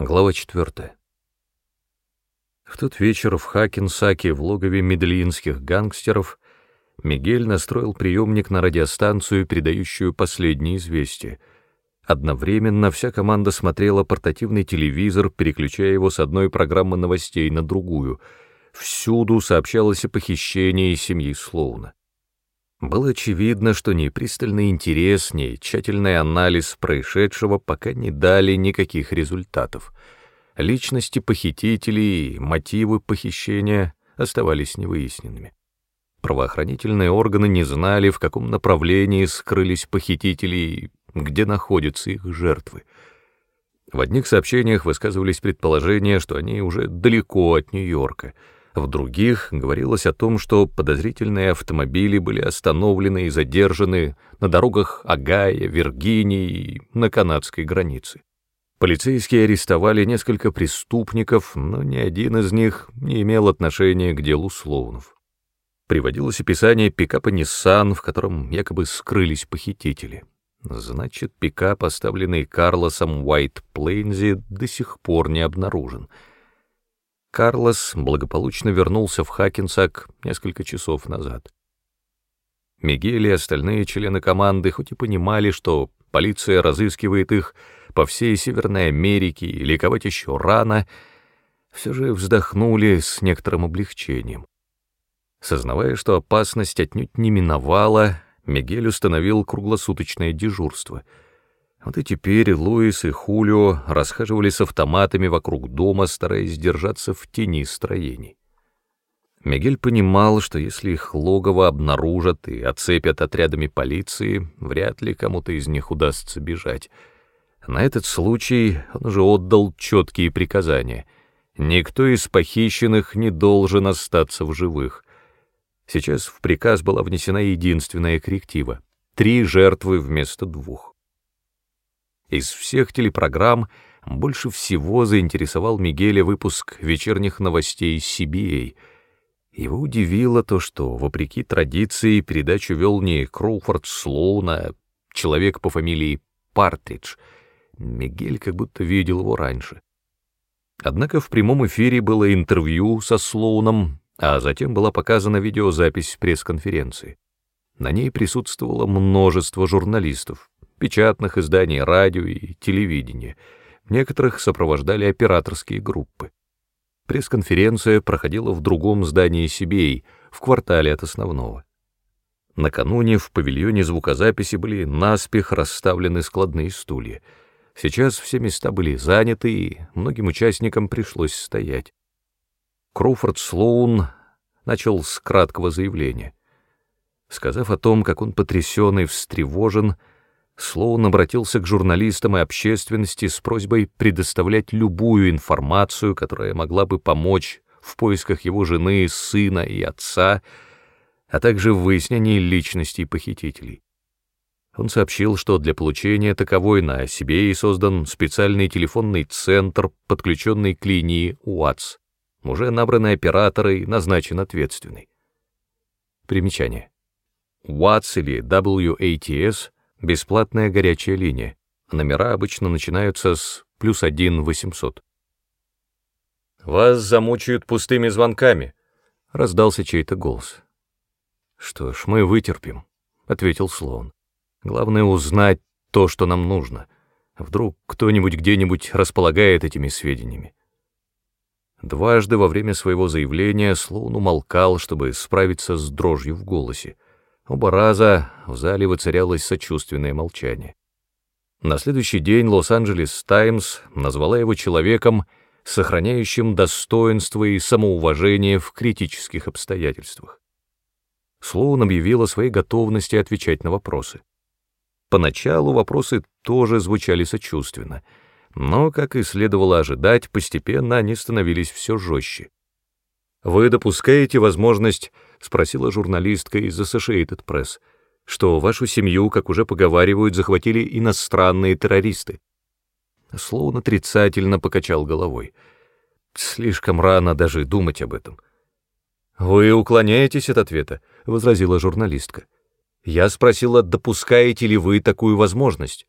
Глава 4. В тот вечер в Хакенсаке в логове медельинских гангстеров Мигель настроил приемник на радиостанцию, передающую последние известия. Одновременно вся команда смотрела портативный телевизор, переключая его с одной программы новостей на другую. Всюду сообщалось о похищении семьи Слоуна. Было очевидно, что ни пристальный интерес, ни тщательный анализ происшедшего пока не дали никаких результатов. Личности похитителей и мотивы похищения оставались невыясненными. Правоохранительные органы не знали, в каком направлении скрылись похитители и где находятся их жертвы. В одних сообщениях высказывались предположения, что они уже далеко от Нью-Йорка — в других говорилось о том, что подозрительные автомобили были остановлены и задержаны на дорогах Агая, Виргинии и на канадской границе. Полицейские арестовали несколько преступников, но ни один из них не имел отношения к делу Слоунов. Приводилось описание пикапа Nissan, в котором якобы скрылись похитители. Значит, пикап, оставленный Карлосом Уайт Плейнзи, до сих пор не обнаружен — Карлос благополучно вернулся в Хакенсак несколько часов назад. Мигель и остальные члены команды хоть и понимали, что полиция разыскивает их по всей Северной Америке и ликовать еще рано, все же вздохнули с некоторым облегчением. Сознавая, что опасность отнюдь не миновала, Мигель установил круглосуточное дежурство — вот и теперь Луис и Хулио расхаживали с автоматами вокруг дома, стараясь держаться в тени строений. Мигель понимал, что если их логово обнаружат и оцепят отрядами полиции, вряд ли кому-то из них удастся бежать. На этот случай он уже отдал четкие приказания. Никто из похищенных не должен остаться в живых. Сейчас в приказ была внесена единственная корректива — три жертвы вместо двух. Из всех телепрограмм больше всего заинтересовал Мигеля выпуск вечерних новостей CBA. Его удивило то, что, вопреки традиции, передачу вел не Кроуфорд Слоун, а человек по фамилии Партридж. Мигель как будто видел его раньше. Однако в прямом эфире было интервью со Слоуном, а затем была показана видеозапись пресс-конференции. На ней присутствовало множество журналистов, печатных изданий радио и телевидения. Некоторых сопровождали операторские группы. Пресс-конференция проходила в другом здании Сибей, в квартале от основного. Накануне в павильоне звукозаписи были наспех расставлены складные стулья. Сейчас все места были заняты, и многим участникам пришлось стоять. Кроуфорд Слоун начал с краткого заявления. Сказав о том, как он потрясен и встревожен, Слоун обратился к журналистам и общественности с просьбой предоставлять любую информацию, которая могла бы помочь в поисках его жены, сына и отца, а также в выяснении личностей похитителей. Он сообщил, что для получения таковой на себе и создан специальный телефонный центр, подключенный к линии УАЦ. Уже набраны операторы и назначен ответственный. Примечание. УАЦ или WATS — Бесплатная горячая линия. Номера обычно начинаются с плюс один восемьсот. «Вас замучают пустыми звонками», — раздался чей-то голос. «Что ж, мы вытерпим», — ответил Слоун. «Главное узнать то, что нам нужно. Вдруг кто-нибудь где-нибудь располагает этими сведениями». Дважды во время своего заявления Слоун умолкал, чтобы справиться с дрожью в голосе. Оба раза в зале воцарялось сочувственное молчание. На следующий день Лос-Анджелес Таймс назвала его человеком, сохраняющим достоинство и самоуважение в критических обстоятельствах. Слоун объявил о своей готовности отвечать на вопросы. Поначалу вопросы тоже звучали сочувственно, но, как и следовало ожидать, постепенно они становились все жестче. «Вы допускаете возможность — спросила журналистка из Associated Press, — что вашу семью, как уже поговаривают, захватили иностранные террористы. Слоун отрицательно покачал головой. Слишком рано даже думать об этом. «Вы уклоняетесь от ответа», — возразила журналистка. «Я спросила, допускаете ли вы такую возможность?»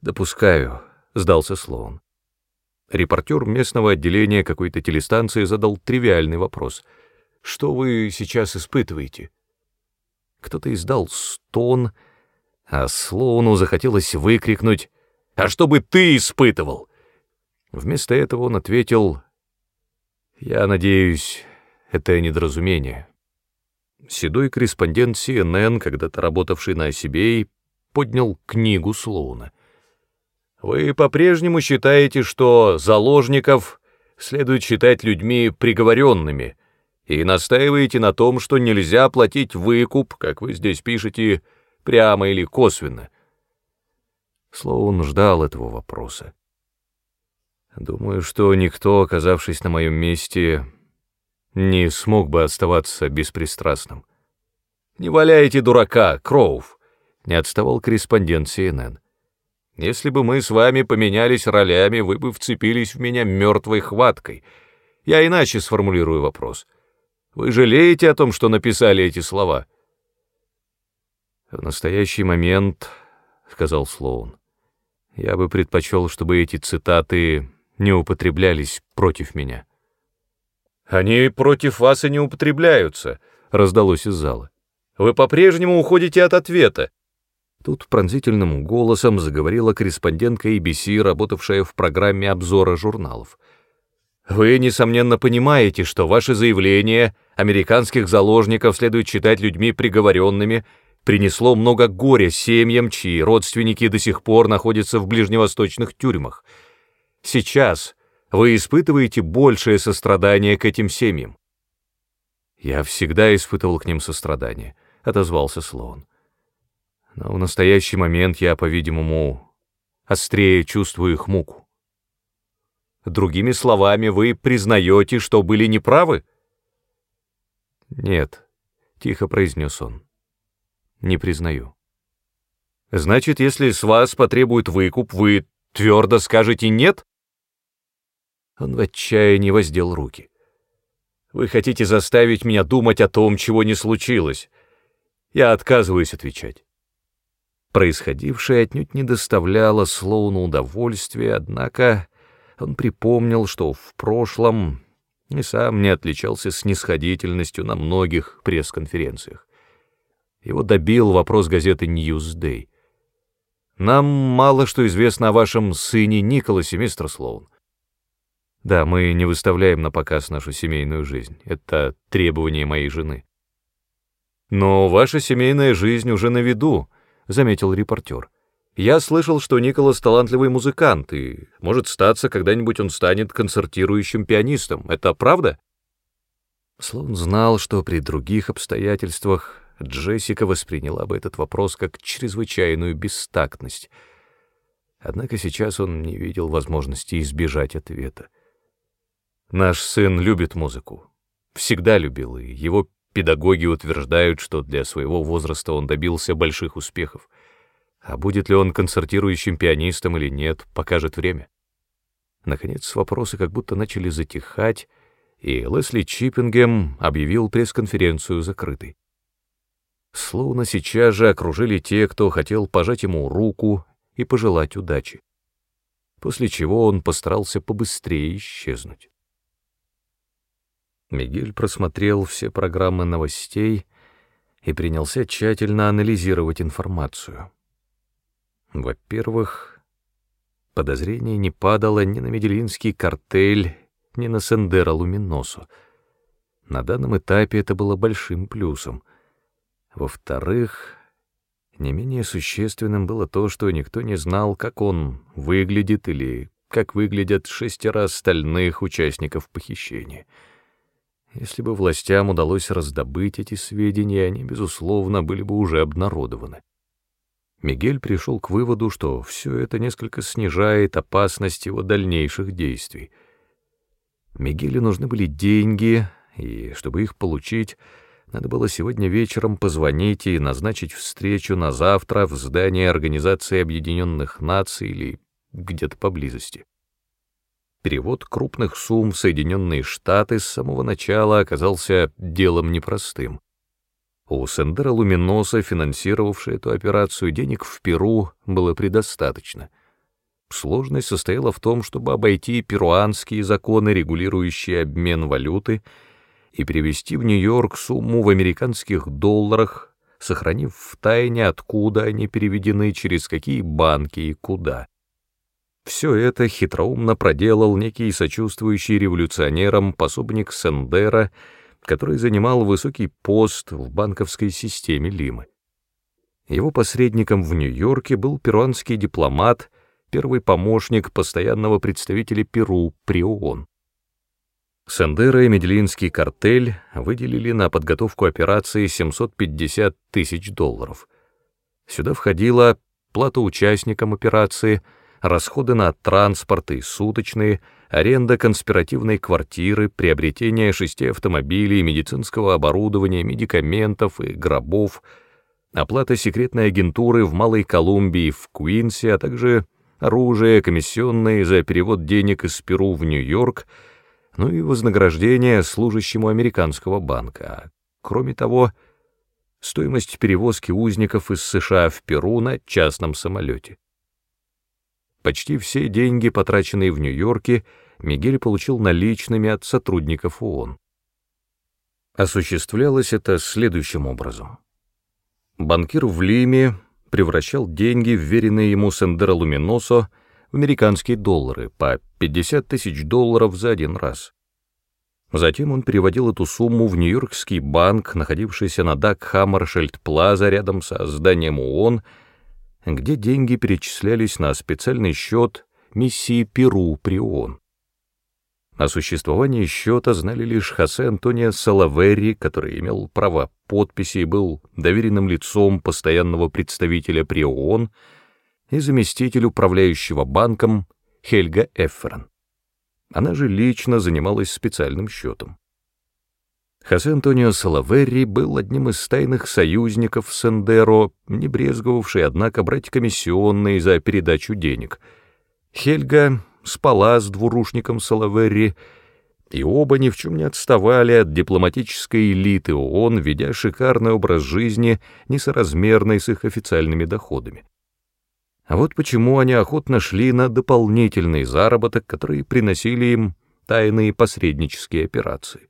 «Допускаю», — сдался Слоун. Репортер местного отделения какой-то телестанции задал тривиальный вопрос. «Что вы сейчас испытываете?» Кто-то издал стон, а Слоуну захотелось выкрикнуть «А что бы ты испытывал?» Вместо этого он ответил «Я надеюсь, это недоразумение». Седой корреспондент CNN, когда-то работавший на CBA, поднял книгу Слоуна. «Вы по-прежнему считаете, что заложников следует считать людьми приговоренными, и настаиваете на том, что нельзя платить выкуп, как вы здесь пишете, прямо или косвенно?» Слоун ждал этого вопроса. Думаю, что никто, оказавшись на моем месте, не смог бы оставаться беспристрастным. «Не валяйте дурака, Кроув!» — не отставал корреспондент CNN. «Если бы мы с вами поменялись ролями, вы бы вцепились в меня мертвой хваткой. Я иначе сформулирую вопрос. Вы жалеете о том, что написали эти слова?» «В настоящий момент, — сказал Слоун, — я бы предпочел, чтобы эти цитаты не употреблялись против меня». «Они против вас и не употребляются», — раздалось из зала. «Вы по-прежнему уходите от ответа». Тут пронзительным голосом заговорила корреспондентка ABC, работавшая в программе обзора журналов. «Вы, несомненно, понимаете, что ваше заявление американских заложников следует считать людьми приговоренными, принесло много горя семьям, чьи родственники до сих пор находятся в ближневосточных тюрьмах. Сейчас, вы испытываете большее сострадание к этим семьям. Я всегда испытывал к ним сострадание, отозвался Слоун. Но в настоящий момент я, по-видимому, острее чувствую их муку. Другими словами, вы признаете, что были неправы? Нет, тихо произнес он. Не признаю. Значит, если с вас потребуют выкуп, вы твердо скажете «нет»? Он в отчаянии воздел руки. «Вы хотите заставить меня думать о том, чего не случилось. Я отказываюсь отвечать». Происходившее отнюдь не доставляло Слоуну удовольствия, однако он припомнил, что в прошлом и сам не отличался снисходительностью на многих пресс-конференциях. Его добил вопрос газеты «Ньюсдей». «Нам мало что известно о вашем сыне Николасе, мистер Слоун. Да, мы не выставляем на показ нашу семейную жизнь. Это требование моей жены. Но ваша семейная жизнь уже на виду, заметил репортер. Я слышал, что Николас талантливый музыкант, и, может статься, когда-нибудь он станет концертирующим пианистом. Это правда? Слон знал, что при других обстоятельствах Джессика восприняла бы этот вопрос как чрезвычайную бестактность. Однако сейчас он не видел возможности избежать ответа. Наш сын любит музыку. Всегда любил, и его педагоги утверждают, что для своего возраста он добился больших успехов. А будет ли он концертирующим пианистом или нет, покажет время. Наконец, вопросы как будто начали затихать, и Лесли Чиппингем объявил пресс-конференцию закрытой. Словно сейчас же окружили те, кто хотел пожать ему руку и пожелать удачи. После чего он постарался побыстрее исчезнуть. Мигель просмотрел все программы новостей и принялся тщательно анализировать информацию. Во-первых, подозрение не падало ни на Меделинский картель, ни на Сендера Луминосу. На данном этапе это было большим плюсом. Во-вторых, не менее существенным было то, что никто не знал, как он выглядит или как выглядят шестеро остальных участников похищения — если бы властям удалось раздобыть эти сведения, они, безусловно, были бы уже обнародованы. Мигель пришел к выводу, что все это несколько снижает опасность его дальнейших действий. Мигелю нужны были деньги, и, чтобы их получить, надо было сегодня вечером позвонить и назначить встречу на завтра в здании Организации Объединенных Наций или где-то поблизости. Перевод крупных сумм в Соединенные Штаты с самого начала оказался делом непростым. У Сендера Луминоса, финансировавшей эту операцию, денег в Перу было предостаточно. Сложность состояла в том, чтобы обойти перуанские законы, регулирующие обмен валюты, и перевести в Нью-Йорк сумму в американских долларах, сохранив в тайне, откуда они переведены, через какие банки и куда. Все это хитроумно проделал некий сочувствующий революционерам пособник Сендера, который занимал высокий пост в банковской системе Лимы. Его посредником в Нью-Йорке был перуанский дипломат, первый помощник постоянного представителя Перу при ООН. Сандера и Медельинский картель выделили на подготовку операции 750 тысяч долларов. Сюда входила плата участникам операции, расходы на транспорт и суточные, аренда конспиративной квартиры, приобретение шести автомобилей, медицинского оборудования, медикаментов и гробов, оплата секретной агентуры в Малой Колумбии, в Куинсе, а также оружие, комиссионные за перевод денег из Перу в Нью-Йорк — ну и вознаграждение служащему американского банка. Кроме того, стоимость перевозки узников из США в Перу на частном самолете. Почти все деньги, потраченные в Нью-Йорке, Мигель получил наличными от сотрудников ООН. Осуществлялось это следующим образом. Банкир в Лиме превращал деньги, вверенные ему Сендера Луминосо, в американские доллары по 50 тысяч долларов за один раз. Затем он переводил эту сумму в Нью-Йоркский банк, находившийся на Дак Хаммершельд Плаза рядом со зданием ООН, где деньги перечислялись на специальный счет миссии Перу при ООН. О существовании счета знали лишь Хосе Антонио Салаверри, который имел право подписи и был доверенным лицом постоянного представителя при ООН, и заместитель управляющего банком Хельга Эфферн. Она же лично занималась специальным счетом. Хосе Антонио Салаверри был одним из тайных союзников Сендеро, не брезговавший, однако, брать комиссионные за передачу денег. Хельга спала с двурушником Салаверри, и оба ни в чем не отставали от дипломатической элиты ООН, ведя шикарный образ жизни, несоразмерный с их официальными доходами. А вот почему они охотно шли на дополнительный заработок, который приносили им тайные посреднические операции.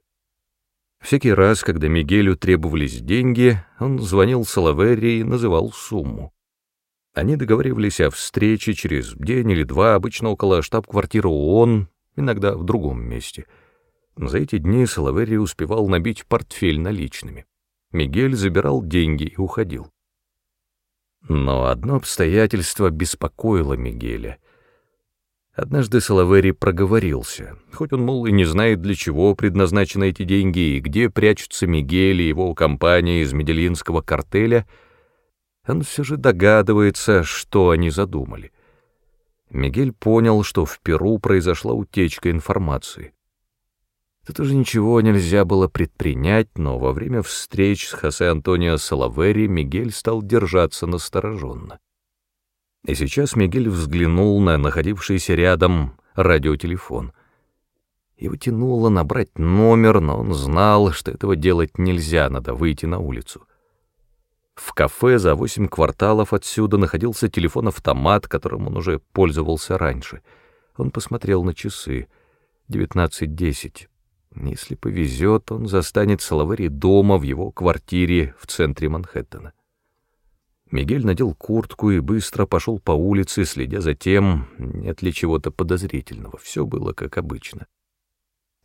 Всякий раз, когда Мигелю требовались деньги, он звонил Салаверри и называл сумму. Они договаривались о встрече через день или два, обычно около штаб-квартиры ООН, иногда в другом месте. За эти дни Салаверри успевал набить портфель наличными. Мигель забирал деньги и уходил. Но одно обстоятельство беспокоило Мигеля. Однажды Салавери проговорился, хоть он, мол, и не знает, для чего предназначены эти деньги и где прячутся Мигель и его компания из медельинского картеля, он все же догадывается, что они задумали. Мигель понял, что в Перу произошла утечка информации. Тут уже ничего нельзя было предпринять, но во время встреч с Хосе Антонио Салавери Мигель стал держаться настороженно. И сейчас Мигель взглянул на находившийся рядом радиотелефон. Его тянуло набрать номер, но он знал, что этого делать нельзя, надо выйти на улицу. В кафе за восемь кварталов отсюда находился телефон-автомат, которым он уже пользовался раньше. Он посмотрел на часы. Девятнадцать десять. Если повезет, он застанет Салавери дома в его квартире в центре Манхэттена. Мигель надел куртку и быстро пошел по улице, следя за тем, нет ли чего-то подозрительного. Все было как обычно.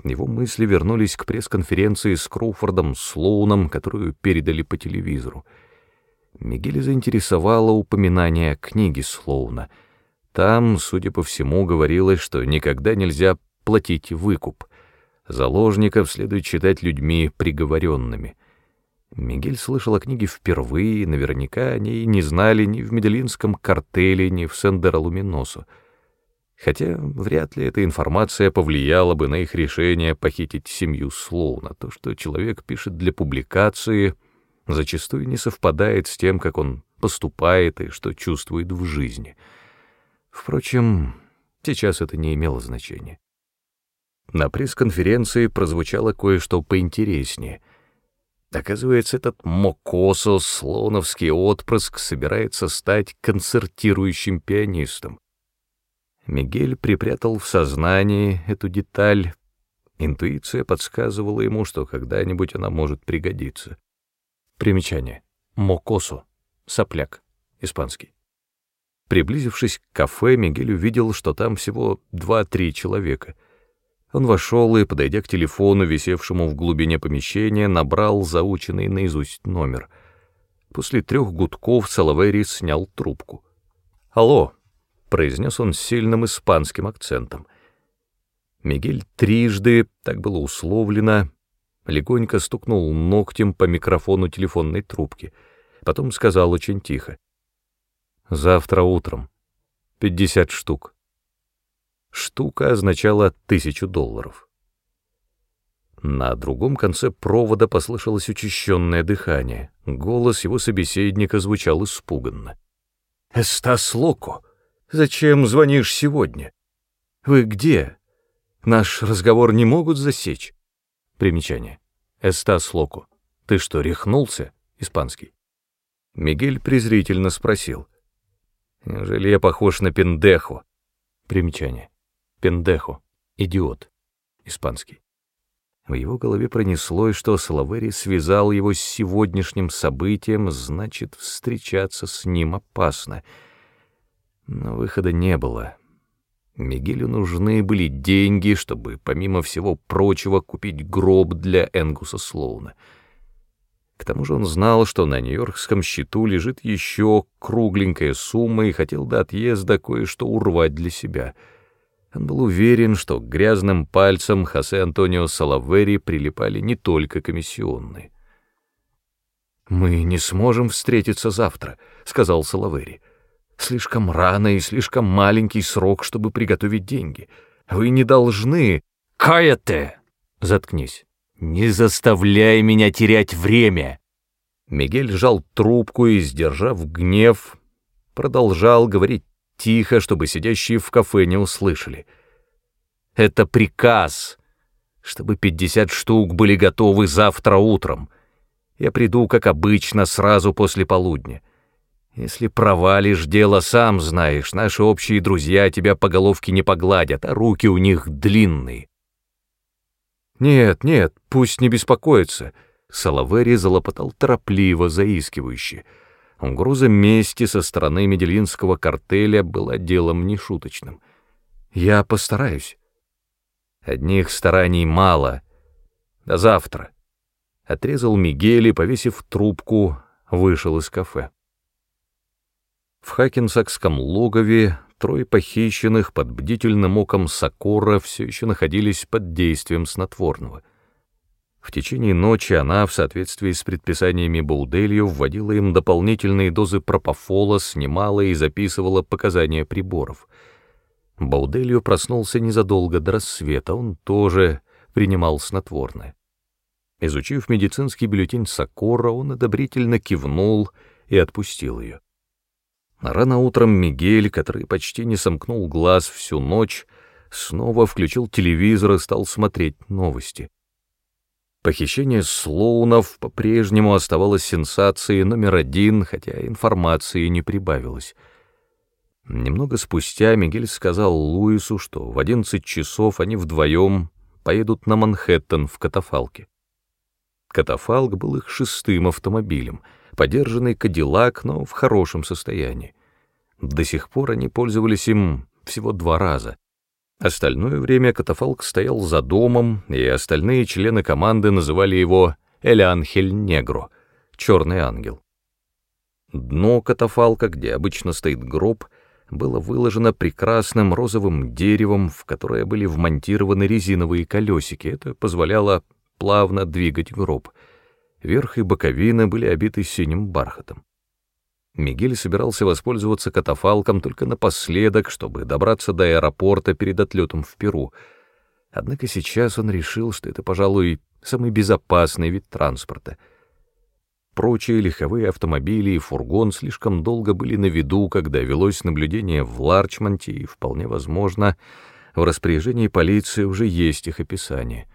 Его мысли вернулись к пресс-конференции с Кроуфордом Слоуном, которую передали по телевизору. Мигеля заинтересовало упоминание о книге Слоуна. Там, судя по всему, говорилось, что никогда нельзя платить выкуп — Заложников следует считать людьми приговоренными. Мигель слышал о книге впервые, наверняка они не знали ни в Медellинском картеле, ни в Сендера-Луминосу. Хотя вряд ли эта информация повлияла бы на их решение похитить семью Слоуна. То, что человек пишет для публикации, зачастую не совпадает с тем, как он поступает и что чувствует в жизни. Впрочем, сейчас это не имело значения. На пресс-конференции прозвучало кое-что поинтереснее. Оказывается, этот Мокосо, слоновский отпрыск, собирается стать концертирующим пианистом. Мигель припрятал в сознании эту деталь. Интуиция подсказывала ему, что когда-нибудь она может пригодиться. Примечание. Мокосо. Сопляк. Испанский. Приблизившись к кафе, Мигель увидел, что там всего два-три человека. Он вошел и, подойдя к телефону, висевшему в глубине помещения, набрал заученный наизусть номер. После трех гудков Салавери снял трубку. «Алло», — произнес он с сильным испанским акцентом. Мигель трижды, так было условлено, легонько стукнул ногтем по микрофону телефонной трубки, потом сказал очень тихо. «Завтра утром. Пятьдесят штук». Штука означала тысячу долларов. На другом конце провода послышалось учащенное дыхание. Голос его собеседника звучал испуганно. «Эстас Локо, зачем звонишь сегодня? Вы где? Наш разговор не могут засечь?» Примечание. «Эстас Локо, ты что, рехнулся?» Испанский. Мигель презрительно спросил. «Неужели я похож на пендехо?» Примечание. Пендехо. Идиот. Испанский. В его голове пронеслось, что Салавери связал его с сегодняшним событием, значит, встречаться с ним опасно. Но выхода не было. Мигелю нужны были деньги, чтобы, помимо всего прочего, купить гроб для Энгуса Слоуна. К тому же он знал, что на нью-йоркском счету лежит еще кругленькая сумма и хотел до отъезда кое-что урвать для себя — он был уверен, что к грязным пальцам Хосе Антонио Салавери прилипали не только комиссионные. «Мы не сможем встретиться завтра», — сказал Салавери. «Слишком рано и слишком маленький срок, чтобы приготовить деньги. Вы не должны...» «Каяте!» «Заткнись. Не заставляй меня терять время!» Мигель сжал трубку и, сдержав гнев, продолжал говорить тихо, чтобы сидящие в кафе не услышали. «Это приказ, чтобы пятьдесят штук были готовы завтра утром. Я приду, как обычно, сразу после полудня. Если провалишь дело, сам знаешь, наши общие друзья тебя по головке не погладят, а руки у них длинные». «Нет, нет, пусть не беспокоится», — Салавери залопотал торопливо, заискивающе. Угроза мести со стороны медельинского картеля была делом нешуточным. Я постараюсь. Одних стараний мало. До завтра. Отрезал Мигель и, повесив трубку, вышел из кафе. В Хакенсакском логове трое похищенных под бдительным оком Сокора все еще находились под действием снотворного — в течение ночи она, в соответствии с предписаниями Бауделью, вводила им дополнительные дозы пропофола, снимала и записывала показания приборов. Бауделью проснулся незадолго до рассвета, он тоже принимал снотворное. Изучив медицинский бюллетень Сокора, он одобрительно кивнул и отпустил ее. Рано утром Мигель, который почти не сомкнул глаз всю ночь, снова включил телевизор и стал смотреть новости. Похищение Слоунов по-прежнему оставалось сенсацией номер один, хотя информации не прибавилось. Немного спустя Мигель сказал Луису, что в одиннадцать часов они вдвоем поедут на Манхэттен в катафалке. Катафалк был их шестым автомобилем, подержанный Кадиллак, но в хорошем состоянии. До сих пор они пользовались им всего два раза. Остальное время катафалк стоял за домом, и остальные члены команды называли его «Эль Анхель Негро» — «Черный ангел». Дно катафалка, где обычно стоит гроб, было выложено прекрасным розовым деревом, в которое были вмонтированы резиновые колесики. Это позволяло плавно двигать гроб. Верх и боковины были обиты синим бархатом. Мигель собирался воспользоваться катафалком только напоследок, чтобы добраться до аэропорта перед отлетом в Перу. Однако сейчас он решил, что это, пожалуй, самый безопасный вид транспорта. Прочие легковые автомобили и фургон слишком долго были на виду, когда велось наблюдение в Ларчмонте, и, вполне возможно, в распоряжении полиции уже есть их описание.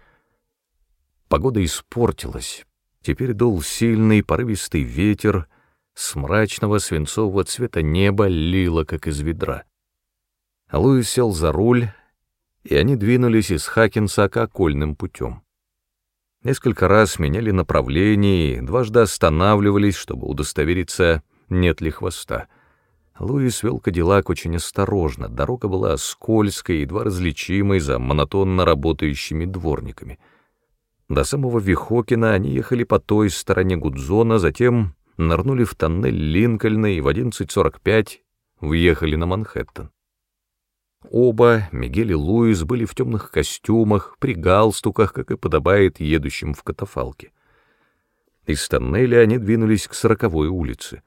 Погода испортилась. Теперь дул сильный порывистый ветер — с мрачного свинцового цвета неба лило, как из ведра. Луис сел за руль, и они двинулись из Хакенсака окольным путем. Несколько раз меняли направление и дважды останавливались, чтобы удостовериться, нет ли хвоста. Луис вел Кадиллак очень осторожно, дорога была скользкой, едва различимой за монотонно работающими дворниками. До самого Вихокина они ехали по той стороне Гудзона, затем нырнули в тоннель Линкольна и в 11.45 въехали на Манхэттен. Оба, Мигель и Луис, были в темных костюмах, при галстуках, как и подобает едущим в катафалке. Из тоннеля они двинулись к сороковой улице.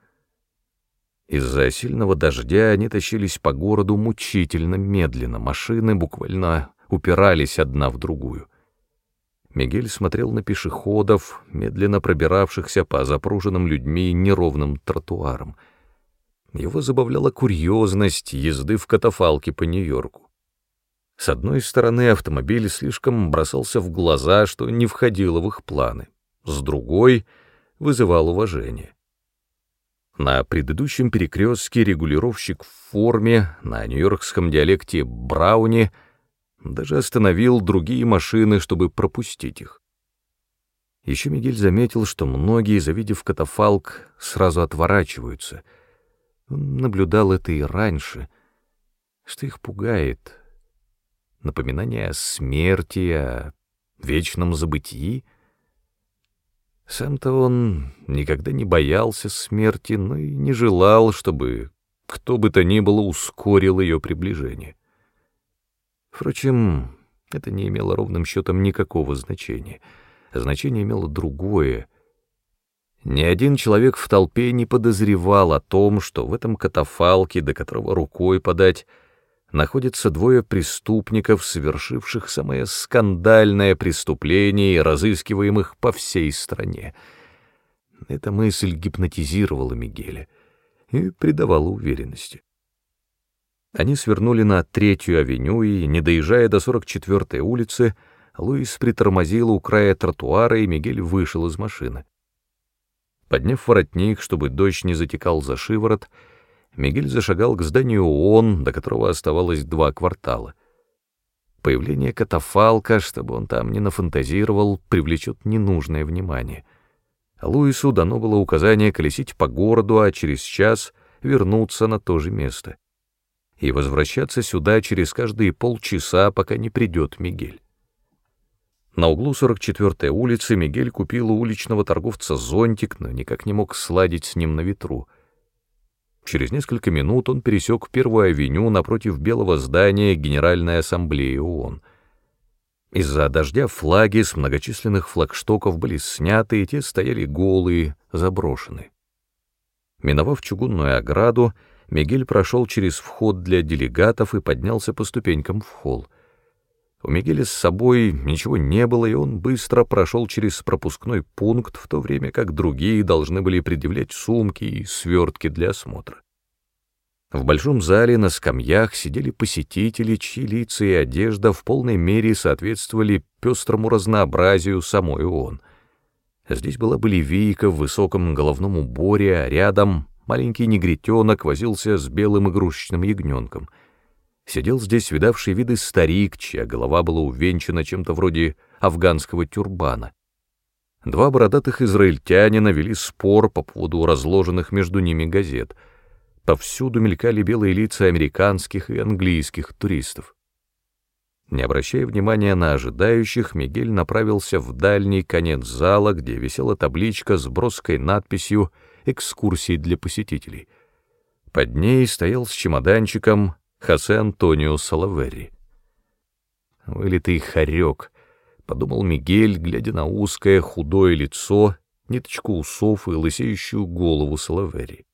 Из-за сильного дождя они тащились по городу мучительно медленно, машины буквально упирались одна в другую. Мигель смотрел на пешеходов, медленно пробиравшихся по запруженным людьми неровным тротуарам — его забавляла курьезность езды в катафалке по Нью-Йорку. С одной стороны, автомобиль слишком бросался в глаза, что не входило в их планы. С другой — вызывал уважение. На предыдущем перекрестке регулировщик в форме, на нью-йоркском диалекте Брауни, даже остановил другие машины, чтобы пропустить их. Еще Мигель заметил, что многие, завидев катафалк, сразу отворачиваются — он наблюдал это и раньше. Что их пугает? Напоминание о смерти, о вечном забытии? Сам-то он никогда не боялся смерти, но и не желал, чтобы кто бы то ни было ускорил ее приближение. Впрочем, это не имело ровным счетом никакого значения. Значение имело другое — ни один человек в толпе не подозревал о том, что в этом катафалке, до которого рукой подать, находятся двое преступников, совершивших самое скандальное преступление и разыскиваемых по всей стране. Эта мысль гипнотизировала Мигеля и придавала уверенности. Они свернули на Третью авеню, и, не доезжая до 44-й улицы, Луис притормозил у края тротуара, и Мигель вышел из машины. Подняв воротник, чтобы дождь не затекал за шиворот, Мигель зашагал к зданию ООН, до которого оставалось два квартала. Появление катафалка, чтобы он там не нафантазировал, привлечет ненужное внимание. Луису дано было указание колесить по городу, а через час вернуться на то же место. И возвращаться сюда через каждые полчаса, пока не придет Мигель. На углу 44-й улицы Мигель купил у уличного торговца зонтик, но никак не мог сладить с ним на ветру. Через несколько минут он пересек Первую авеню напротив белого здания Генеральной Ассамблеи ООН. Из-за дождя флаги с многочисленных флагштоков были сняты, и те стояли голые, заброшенные. Миновав чугунную ограду, Мигель прошел через вход для делегатов и поднялся по ступенькам в холл. У Мигеля с собой ничего не было, и он быстро прошел через пропускной пункт, в то время как другие должны были предъявлять сумки и свертки для осмотра. В большом зале на скамьях сидели посетители, чьи лица и одежда в полной мере соответствовали пестрому разнообразию самой ООН. Здесь была боливийка в высоком головном уборе, а рядом маленький негритенок возился с белым игрушечным ягненком — Сидел здесь видавший виды старик, чья голова была увенчана чем-то вроде афганского тюрбана. Два бородатых израильтянина вели спор по поводу разложенных между ними газет. Повсюду мелькали белые лица американских и английских туристов. Не обращая внимания на ожидающих, Мигель направился в дальний конец зала, где висела табличка с броской надписью «Экскурсии для посетителей». Под ней стоял с чемоданчиком Хосе Антонио Салаверри. «Вылитый хорек», — подумал Мигель, глядя на узкое худое лицо, ниточку усов и лысеющую голову Салаверри.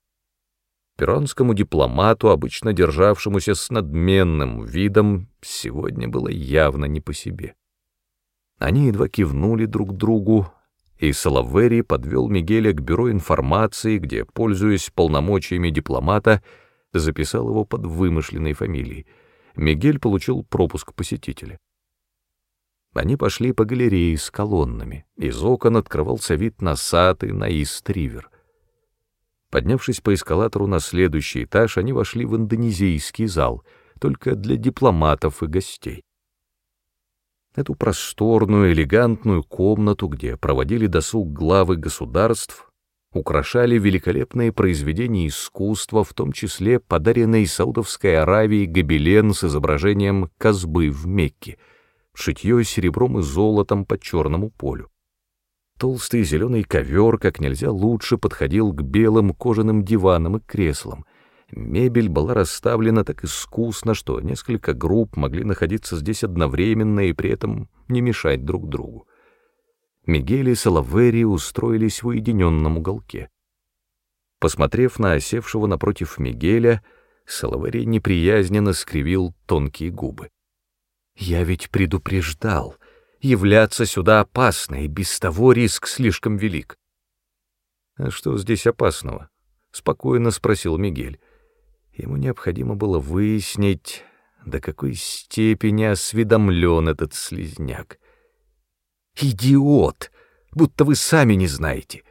Перуанскому дипломату, обычно державшемуся с надменным видом, сегодня было явно не по себе. Они едва кивнули друг другу, и Салавери подвел Мигеля к бюро информации, где, пользуясь полномочиями дипломата, записал его под вымышленной фамилией. Мигель получил пропуск посетителя. Они пошли по галерее с колоннами. Из окон открывался вид на сад и на Ист-Ривер. Поднявшись по эскалатору на следующий этаж, они вошли в индонезийский зал, только для дипломатов и гостей. Эту просторную, элегантную комнату, где проводили досуг главы государств, украшали великолепные произведения искусства, в том числе подаренный Саудовской Аравии гобелен с изображением козбы в Мекке, шитье серебром и золотом по черному полю. Толстый зеленый ковер как нельзя лучше подходил к белым кожаным диванам и креслам — Мебель была расставлена так искусно, что несколько групп могли находиться здесь одновременно и при этом не мешать друг другу. Мигель и Салавери устроились в уединенном уголке. Посмотрев на осевшего напротив Мигеля, Салавери неприязненно скривил тонкие губы. «Я ведь предупреждал. Являться сюда опасно, и без того риск слишком велик». «А что здесь опасного?» — спокойно спросил Мигель. Ему необходимо было выяснить, до какой степени осведомлен этот слизняк. «Идиот! Будто вы сами не знаете.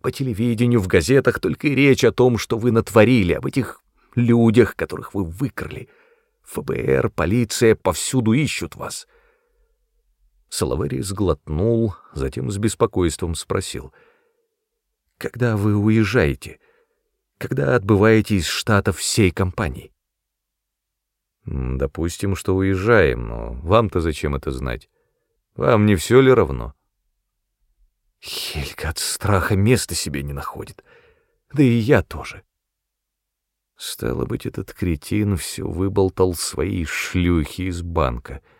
По телевидению, в газетах только и речь о том, что вы натворили, об этих людях, которых вы выкрали. ФБР, полиция повсюду ищут вас». Соловери сглотнул, затем с беспокойством спросил. «Когда вы уезжаете?» Когда отбываете из штата всей компании? Допустим, что уезжаем, но вам-то зачем это знать? Вам не все ли равно? Хельга от страха места себе не находит. Да и я тоже. Стало быть, этот кретин все выболтал свои шлюхи из банка —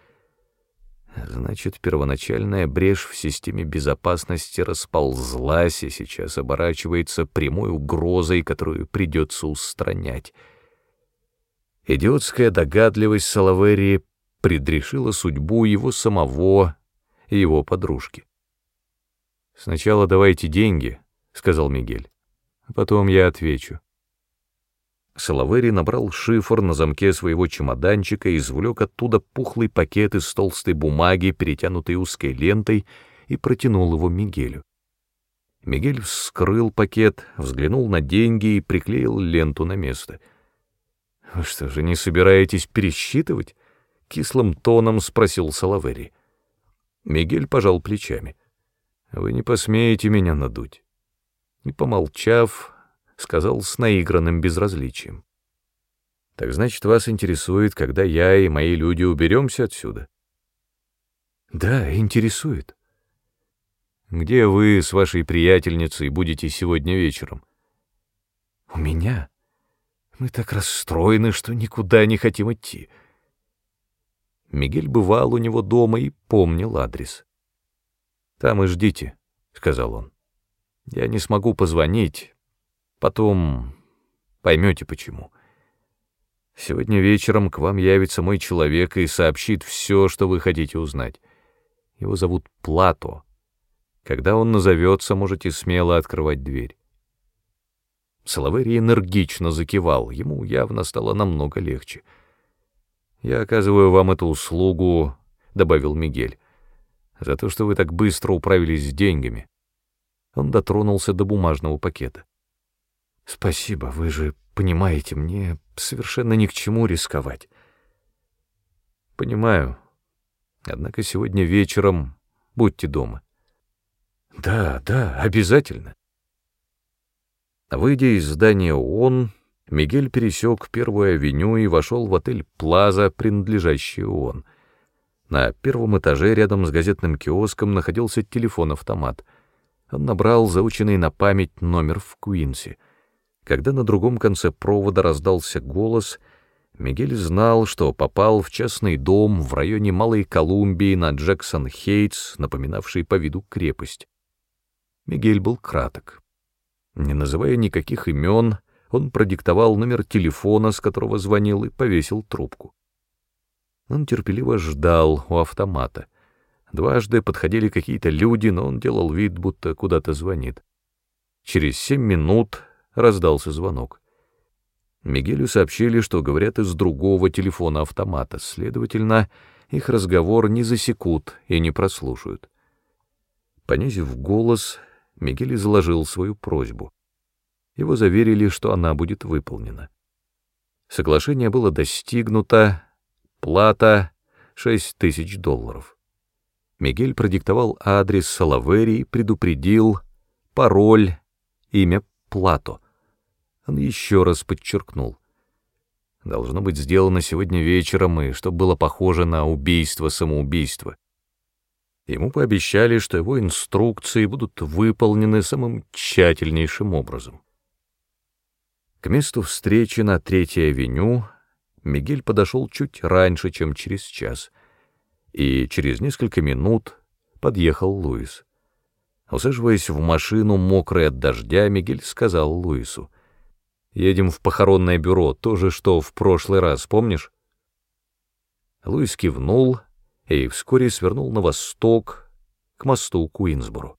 Значит, первоначальная брешь в системе безопасности расползлась и сейчас оборачивается прямой угрозой, которую придется устранять. Идиотская догадливость Салаверии предрешила судьбу его самого и его подружки. «Сначала давайте деньги», — сказал Мигель, — «а потом я отвечу». Салавери набрал шифр на замке своего чемоданчика и извлек оттуда пухлый пакет из толстой бумаги, перетянутый узкой лентой, и протянул его Мигелю. Мигель вскрыл пакет, взглянул на деньги и приклеил ленту на место. «Вы что же, не собираетесь пересчитывать?» — кислым тоном спросил Салавери. Мигель пожал плечами. «Вы не посмеете меня надуть». И, помолчав, сказал с наигранным безразличием. «Так значит, вас интересует, когда я и мои люди уберемся отсюда?» «Да, интересует». «Где вы с вашей приятельницей будете сегодня вечером?» «У меня? Мы так расстроены, что никуда не хотим идти». Мигель бывал у него дома и помнил адрес. «Там и ждите», — сказал он. «Я не смогу позвонить, Потом поймете почему. Сегодня вечером к вам явится мой человек и сообщит все, что вы хотите узнать. Его зовут Плато. Когда он назовется, можете смело открывать дверь. Соловери энергично закивал, ему явно стало намного легче. «Я оказываю вам эту услугу», — добавил Мигель, — «за то, что вы так быстро управились с деньгами». Он дотронулся до бумажного пакета. Спасибо, вы же понимаете, мне совершенно ни к чему рисковать. Понимаю. Однако сегодня вечером будьте дома. Да, да, обязательно. Выйдя из здания ООН, Мигель пересек Первую авеню и вошел в отель «Плаза», принадлежащий ООН. На первом этаже рядом с газетным киоском находился телефон-автомат. Он набрал заученный на память номер в Куинсе — когда на другом конце провода раздался голос, Мигель знал, что попал в частный дом в районе Малой Колумбии на Джексон-Хейтс, напоминавший по виду крепость. Мигель был краток. Не называя никаких имен, он продиктовал номер телефона, с которого звонил, и повесил трубку. Он терпеливо ждал у автомата. Дважды подходили какие-то люди, но он делал вид, будто куда-то звонит. Через семь минут раздался звонок. Мигелю сообщили, что говорят из другого телефона-автомата, следовательно, их разговор не засекут и не прослушают. Понизив голос, Мигель изложил свою просьбу. Его заверили, что она будет выполнена. Соглашение было достигнуто, плата — шесть тысяч долларов. Мигель продиктовал адрес Салаверии, предупредил пароль, имя Плато. Он еще раз подчеркнул. Должно быть сделано сегодня вечером, и чтобы было похоже на убийство-самоубийство. Ему пообещали, что его инструкции будут выполнены самым тщательнейшим образом. К месту встречи на Третьей авеню Мигель подошел чуть раньше, чем через час, и через несколько минут подъехал Луис. Усаживаясь в машину, мокрый от дождя, Мигель сказал Луису, «Едем в похоронное бюро, то же, что в прошлый раз, помнишь?» Луис кивнул и вскоре свернул на восток, к мосту Куинсбору.